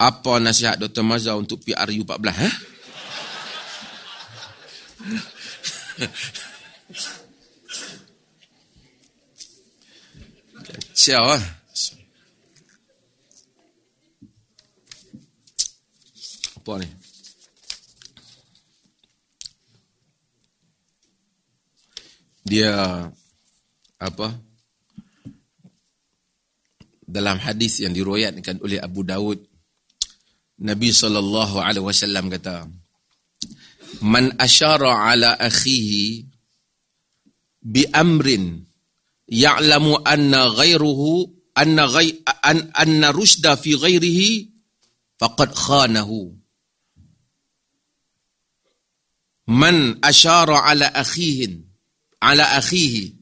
Apa nasihat Dr. Mazhar untuk PRU 14? Ha? Kacau lah. Apa ni? Dia apa? Dalam hadis yang diroyatkan oleh Abu Dawud Nabi sallallahu alaihi wasallam kata Man asyara ala akhihi bi amrin ya'lamu anna ghairuhu anna ghai an, anna rusda fi ghairihi faqad khanahu. Man asyara ala akhihin ala akhihi.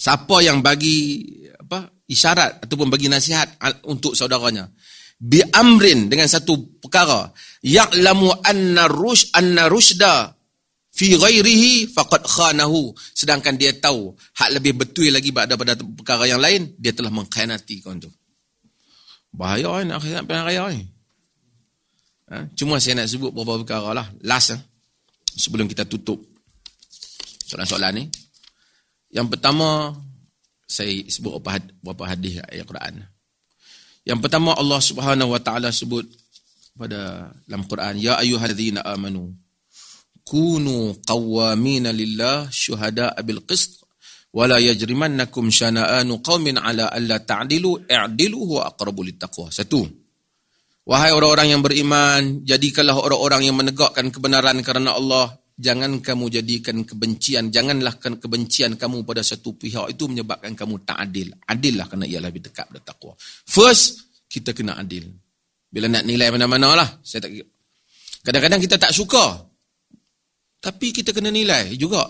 Siapa yang bagi apa isyarat ataupun bagi nasihat untuk saudaranya bi amrin dengan satu perkara. Ya'lamu anna rush anna rushda fi ghairihi faqad khanahu. Sedangkan dia tahu hak lebih betul lagi pada perkara yang lain dia telah mengkhianati kawan tu. Bahaya ni nak khianat pilihan raya ni. Ha? cuma saya nak sebut beberapa perkara lah. Last eh? sebelum kita tutup soalan-soalan ni. Yang pertama saya sebut beberapa hadis ayat Quran yang pertama Allah Subhanahu wa taala sebut pada dalam Quran ya ayyuhallazina amanu kunu qawwamina lillah syuhada bil qist wala yajrimannakum syana'anu qaumin ala alla ta'dilu i'dilu huwa aqrabu littaqwa. Satu. Wahai orang-orang yang beriman jadikanlah orang-orang yang menegakkan kebenaran kerana Allah jangan kamu jadikan kebencian janganlah kebencian kamu pada satu pihak. Itu menyebabkan kamu tak adil. Adillah kerana ia lebih dekat pada takwa. First kita kena adil. Bila nak nilai mana-mana lah saya tak kadang-kadang kita tak suka tapi kita kena nilai juga.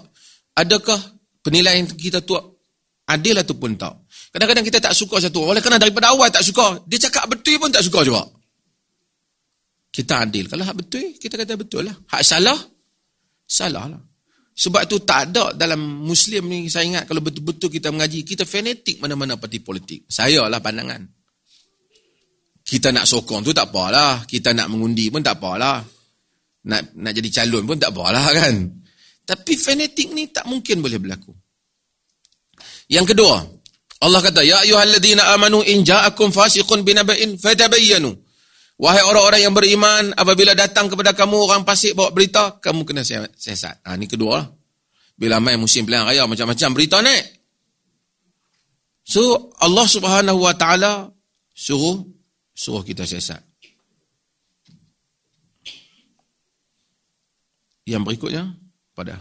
Adakah penilaian kita tu adil ataupun tak? Kadang-kadang kita tak suka satu oleh kerana daripada awal tak suka dia cakap betul pun tak suka juga. Kita adil. Kalau hak betul kita kata betul lah. Hak salah Salah lah. Sebab tu tak ada dalam Muslim ni, saya ingat kalau betul-betul kita mengaji, kita fanatik mana-mana parti politik. Saya lah pandangan. Kita nak sokong tu tak apalah. Kita nak mengundi pun tak apalah. Nak nak jadi calon pun tak apalah kan. Tapi fanatik ni tak mungkin boleh berlaku. Yang kedua, Allah kata, Ya ayuhalladzina amanu in ja'akum fasiqun binaba'in fatabayyanu. Wahai orang-orang yang beriman, apabila datang kepada kamu orang pasik bawa berita, kamu kena sesat. Ha, ini kedua lah. Bila main musim pilihan raya, macam-macam berita ni. So, Allah subhanahu wa ta'ala suruh, suruh kita sesat. Yang berikutnya, pada.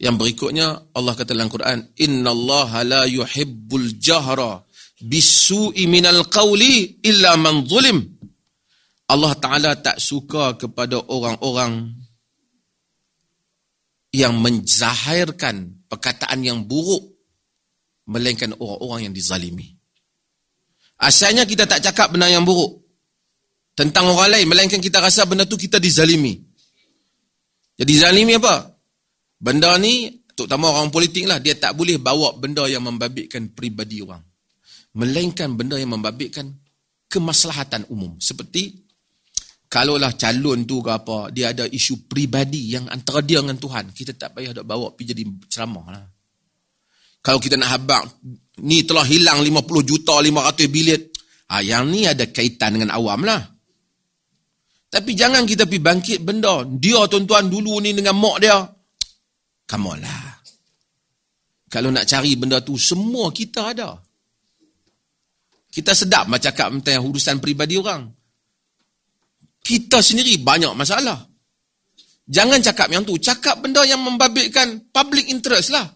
Yang berikutnya, Allah kata dalam Quran, Inna Allah la yuhibbul jahra bisu'i minal qawli illa man zulim. Allah Ta'ala tak suka kepada orang-orang yang menzahirkan perkataan yang buruk melainkan orang-orang yang dizalimi. Asalnya kita tak cakap benda yang buruk tentang orang lain melainkan kita rasa benda tu kita dizalimi. Jadi zalimi apa? Benda ni terutama orang politik lah dia tak boleh bawa benda yang membabitkan pribadi orang. Melainkan benda yang membabitkan kemaslahatan umum. Seperti Kalaulah calon tu ke apa, dia ada isu pribadi yang antara dia dengan Tuhan, kita tak payah nak bawa pergi jadi ceramah lah. Kalau kita nak habak, ni telah hilang 50 juta, 500 bilion. Ha, yang ni ada kaitan dengan awam lah. Tapi jangan kita pergi bangkit benda. Dia tuan-tuan dulu ni dengan mak dia. Come on lah. Kalau nak cari benda tu, semua kita ada. Kita sedap macam cakap tentang urusan pribadi orang kita sendiri banyak masalah. Jangan cakap yang tu. Cakap benda yang membabitkan public interest lah.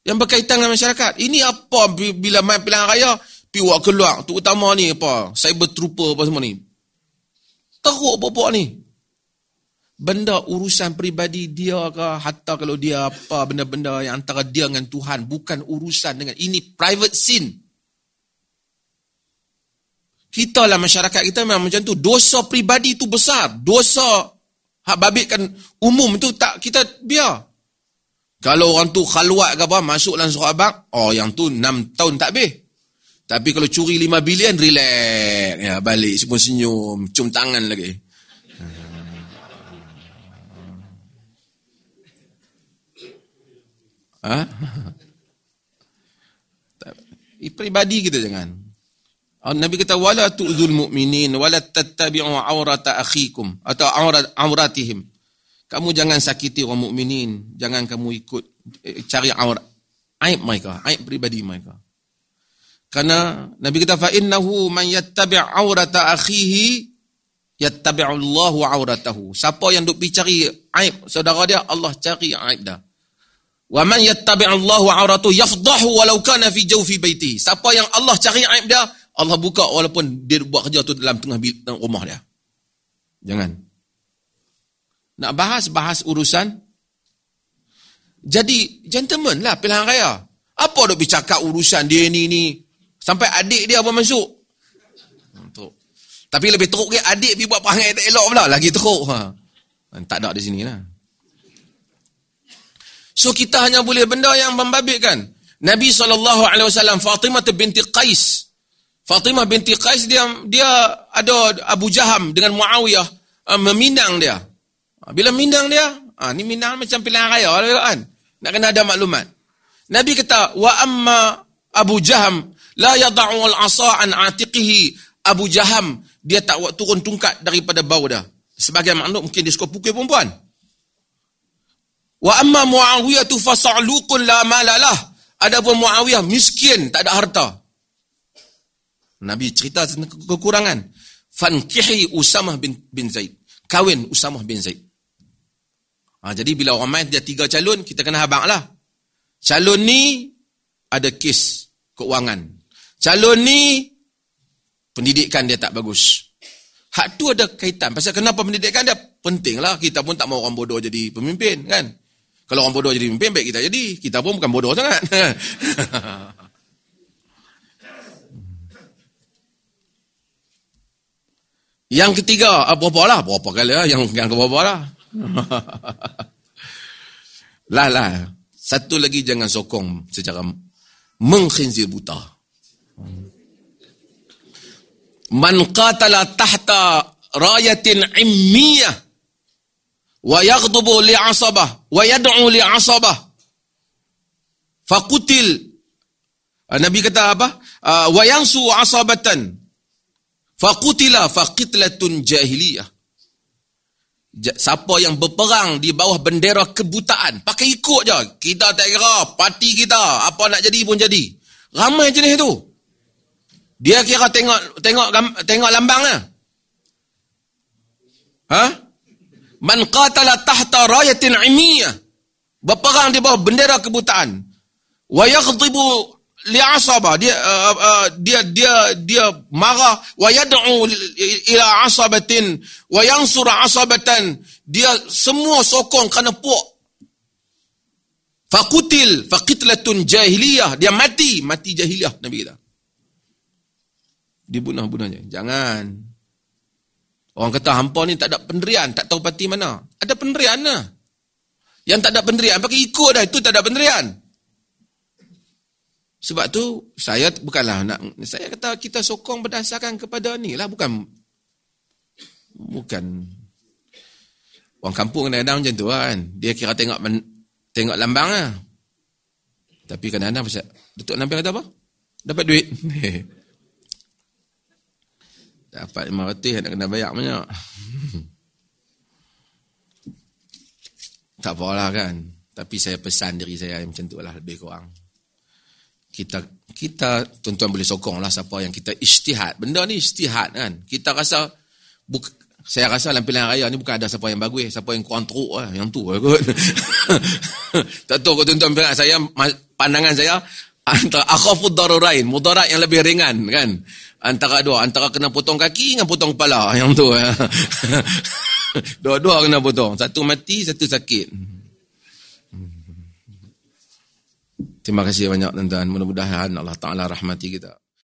Yang berkaitan dengan masyarakat. Ini apa bila main pilihan raya, piwak keluar. Terutama ni apa, cyber trooper apa semua ni. Teruk apa ni. Benda urusan peribadi dia ke, hatta kalau dia apa, benda-benda yang antara dia dengan Tuhan. Bukan urusan dengan, ini private scene. Kita lah masyarakat kita memang macam tu. Dosa pribadi tu besar. Dosa hak babitkan umum tu tak kita biar. Kalau orang tu khaluat ke apa, masuk dalam surah abang, oh yang tu 6 tahun tak habis. Tapi kalau curi 5 bilion, relax. Ya, balik, semua senyum, cium tangan lagi. Ha? Peribadi kita jangan. Ah, Nabi kata wala tu'zul mu'minin wala tattabi'u awrata akhikum atau awrat awratihim. Kamu jangan sakiti orang mukminin, jangan kamu ikut eh, cari aurat aib mereka, aib pribadi mereka. Karena Nabi kata fa innahu man yattabi' awrata akhihi yattabi'u Allahu awratahu. Siapa yang duk cari aib saudara dia, Allah cari aib dia. Wa man yattabi' Allahu awratahu yafdahu walau kana fi jawfi baiti. Siapa yang Allah cari aib dia, Allah buka walaupun dia buat kerja tu dalam tengah rumah dia. Jangan. Nak bahas, bahas urusan. Jadi, gentleman lah pilihan raya. Apa dok bercakap urusan dia ni ni? Sampai adik dia apa masuk? Untuk. Tapi lebih teruk ke adik pergi buat perangai tak elok pula. Lagi teruk. Ha. Tak ada di sini lah. So kita hanya boleh benda yang membabitkan. Nabi SAW, Fatimah binti Qais, Fatimah binti Qais dia dia ada Abu Jaham dengan Muawiyah uh, meminang dia. Ah, bila minang dia, ah ni minang macam pilihan raya kan. Nak kena ada maklumat. Nabi kata, "Wa amma Abu Jaham la yad'u al-asa an atiqihi." Abu Jaham dia tak turun tungkat daripada bau dia. Sebagai makhluk mungkin dia suka pukul perempuan. Wa amma Muawiyah tu fasa'luqun la malalah. Adapun Muawiyah miskin, tak ada harta. Nabi cerita tentang kekurangan. Fankihi Usamah bin, bin Zaid. Kawin Usamah bin Zaid. Ha, jadi bila orang main dia tiga calon, kita kena habang lah. Calon ni ada kes keuangan. Calon ni pendidikan dia tak bagus. Hak tu ada kaitan. Pasal kenapa pendidikan dia? Penting lah. Kita pun tak mau orang bodoh jadi pemimpin kan. Kalau orang bodoh jadi pemimpin, baik kita jadi. Kita pun bukan bodoh sangat. Yang ketiga, apa-apa lah. Berapa kali lah yang, yang apa-apa lah. lah lah. Satu lagi jangan sokong secara mengkhinzir buta. Man qatala tahta rayatin immiyah wa yaghdubu li asabah wa yad'u li asabah faqutil Nabi kata apa? Uh, wa yansu asabatan Faqutila faqitlatun jahiliyah. Siapa yang berperang di bawah bendera kebutaan, pakai ikut je. Kita tak kira, parti kita, apa nak jadi pun jadi. Ramai jenis tu. Dia kira tengok tengok tengok lambangnya. Ha? Man qatala tahta rayatin imiyah. Berperang di bawah bendera kebutaan. Wa yaghdibu li'asaba dia uh, uh, dia dia dia marah. Wa yad'u ila asabatin. Wa yansur asabatan. Dia semua sokong kerana puak. Faqutil faqitlatun jahiliyah. Dia mati. Mati jahiliyah nabi kita dibunuh-bunuhnya jangan. Orang kata hampa ni tak ada penderian. Tak tahu pati mana. Ada penderian lah. Yang tak ada penderian pakai ikut dah. Itu tak ada penderian sebab tu saya bukanlah nak saya kata kita sokong berdasarkan kepada ni lah bukan bukan orang kampung kadang-kadang macam tu kan. Dia kira tengok tengok lambang lah. Tapi kadang-kadang pasal Datuk Nabi kata apa? Dapat duit. Dapat lima ratus nak kena bayar banyak. tak apalah kan. Tapi saya pesan diri saya macam tu lah lebih kurang kita kita tuan-tuan boleh sokong lah siapa yang kita istihad. Benda ni istihad kan. Kita rasa, buk, saya rasa dalam pilihan raya ni bukan ada siapa yang bagus, siapa yang kurang teruk lah. Yang tu lah kot. tak tahu tuan-tuan pilihan saya, pandangan saya, antara akhafud darurain, mudarat yang lebih ringan kan. Antara dua, antara kena potong kaki dengan potong kepala. Yang tu. Dua-dua kena potong. Satu mati, satu sakit. Terima kasih banyak tuan-tuan. Mudah-mudahan Allah Ta'ala rahmati kita.